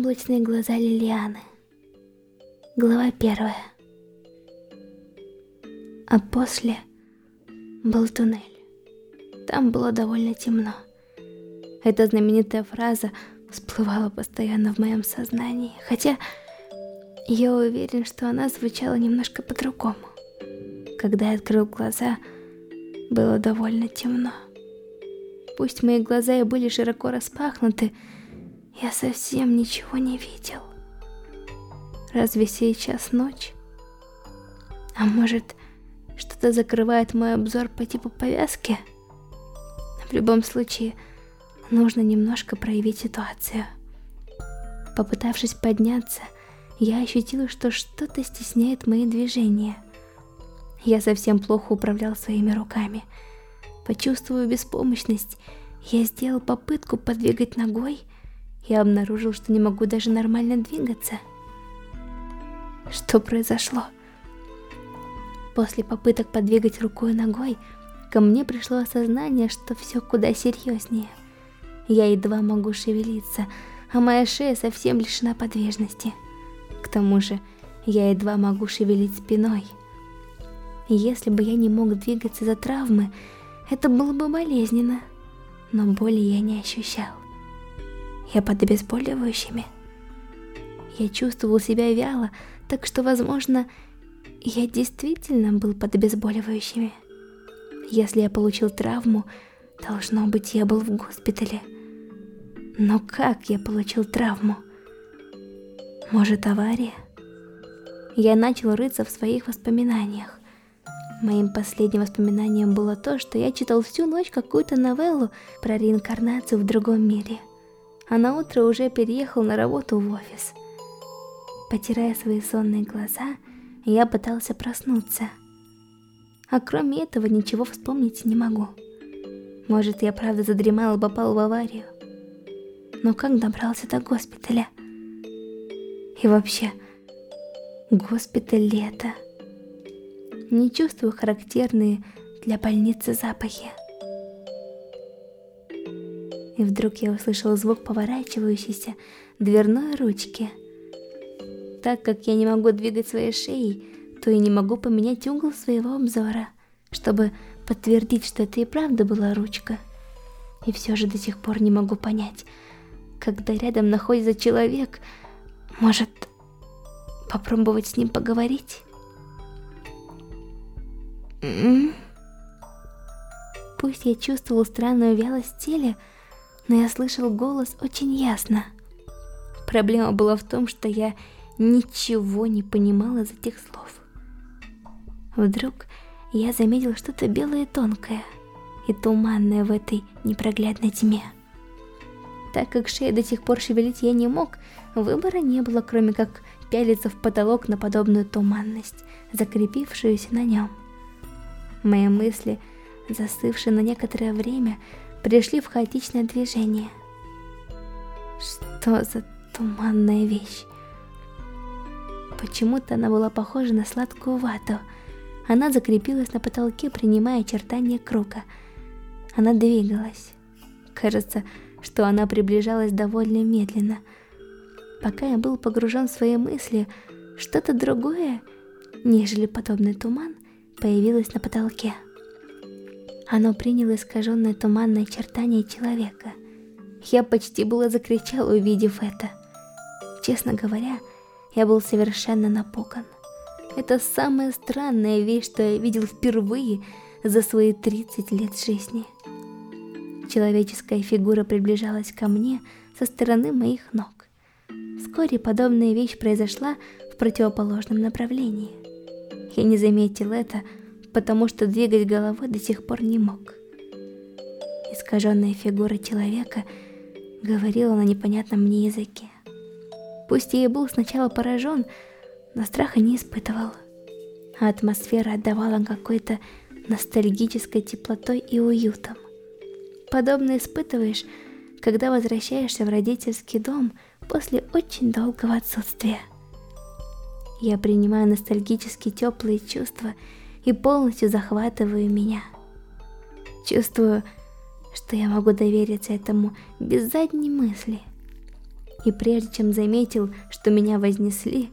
Яблочные глаза Лилианы. Глава первая. А после был туннель. Там было довольно темно. Эта знаменитая фраза всплывала постоянно в моем сознании, хотя я уверен, что она звучала немножко по-другому. Когда я открыл глаза, было довольно темно. Пусть мои глаза и были широко распахнуты, я совсем ничего не видел. Разве сейчас ночь? А может, что-то закрывает мой обзор по типу повязки? В любом случае, нужно немножко проявить ситуацию. Попытавшись подняться, я ощутила, что что-то стесняет мои движения. Я совсем плохо управлял своими руками. Почувствовав беспомощность, я сделал попытку подвигать ногой и обнаружил, что не могу даже нормально двигаться. Что произошло? После попыток подвигать рукой и ногой, ко мне пришло осознание, что все куда серьезнее. Я едва могу шевелиться, а моя шея совсем лишена подвижности. К тому же, я едва могу шевелить спиной. Если бы я не мог двигаться за травмы, это было бы болезненно, но боли я не ощущал. Я под обезболивающими. Я чувствовал себя вяло, так что, возможно, я действительно был под обезболивающими. Если я получил травму, должно быть, я был в госпитале. Но как я получил травму? Может, авария? Я начал рыться в своих воспоминаниях. Моим последним воспоминанием было то, что я читал всю ночь какую-то новеллу про реинкарнацию в другом мире. А на утро уже переехал на работу в офис. Потирая свои сонные глаза, я пытался проснуться. А кроме этого ничего вспомнить не могу. Может, я правда задремал и попал в аварию. Но как добрался до госпиталя? И вообще, госпиталь ли это? Не чувствую характерные для больницы запахи. И вдруг я услышал звук поворачивающейся дверной ручки – так как я не могу двигать своей шеей, то и не могу поменять угол своего обзора, чтобы подтвердить, что это и правда была ручка. И все же до сих пор не могу понять, когда рядом находится человек, может попробовать с ним поговорить? Пусть я чувствовал странную вялость в теле, но я слышал голос очень ясно. Проблема была в том, что я ничего не понимала из этих слов. Вдруг я заметил что-то белое и тонкое, и туманное в этой непроглядной тьме. Так как шею до сих пор шевелить я не мог, выбора не было, кроме как пялиться в потолок на подобную туманность, закрепившуюся на нем. Мои мысли, застывшие на некоторое время, пришли в хаотичное движение. Что за туманная вещь? Почему-то она была похожа на сладкую вату. Она закрепилась на потолке, принимая очертания круга. Она двигалась. Кажется, что она приближалась довольно медленно. Пока я был погружен в свои мысли, что-то другое, нежели подобный туман, появилось на потолке. Оно приняло искаженное туманное очертание человека. Я почти было закричал, увидев это. Честно говоря, я был совершенно напуган. Это самая странная вещь, что я видел впервые за свои 30 лет жизни. Человеческая фигура приближалась ко мне со стороны моих ног. Вскоре подобная вещь произошла в противоположном направлении. Я не заметил это, потому что двигать головой до сих пор не мог. Искаженная фигура человека говорила на непонятном мне языке. Пусть я и был сначала поражен, но страха не испытывал. А атмосфера отдавала какой-то ностальгической теплотой и уютом. Подобно испытываешь, когда возвращаешься в родительский дом после очень долгого отсутствия. Я принимаю ностальгически теплые чувства и полностью захватываю меня. Чувствую, что я могу довериться этому без задней мысли. И прежде чем заметил, что меня вознесли,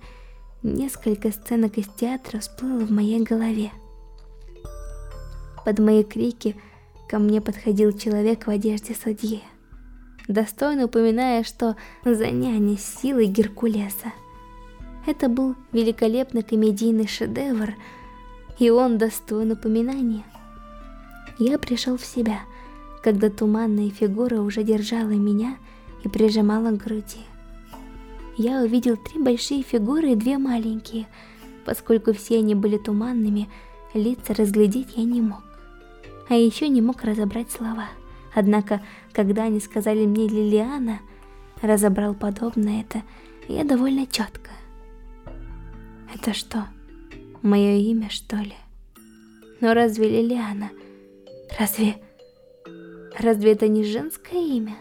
несколько сценок из театра всплыло в моей голове. Под мои крики ко мне подходил человек в одежде судьи, достойно упоминая, что за няней силой Геркулеса. Это был великолепный комедийный шедевр, и он достоин упоминания. Я пришел в себя, когда туманная фигура уже держала меня и прижимала к груди. Я увидел три большие фигуры и две маленькие. Поскольку все они были туманными, лица разглядеть я не мог. А еще не мог разобрать слова. Однако, когда они сказали мне Лилиана, разобрал подобное это я довольно четко. Это что, мое имя, что ли? Но разве Лилиана... Разве... Разве это не женское имя?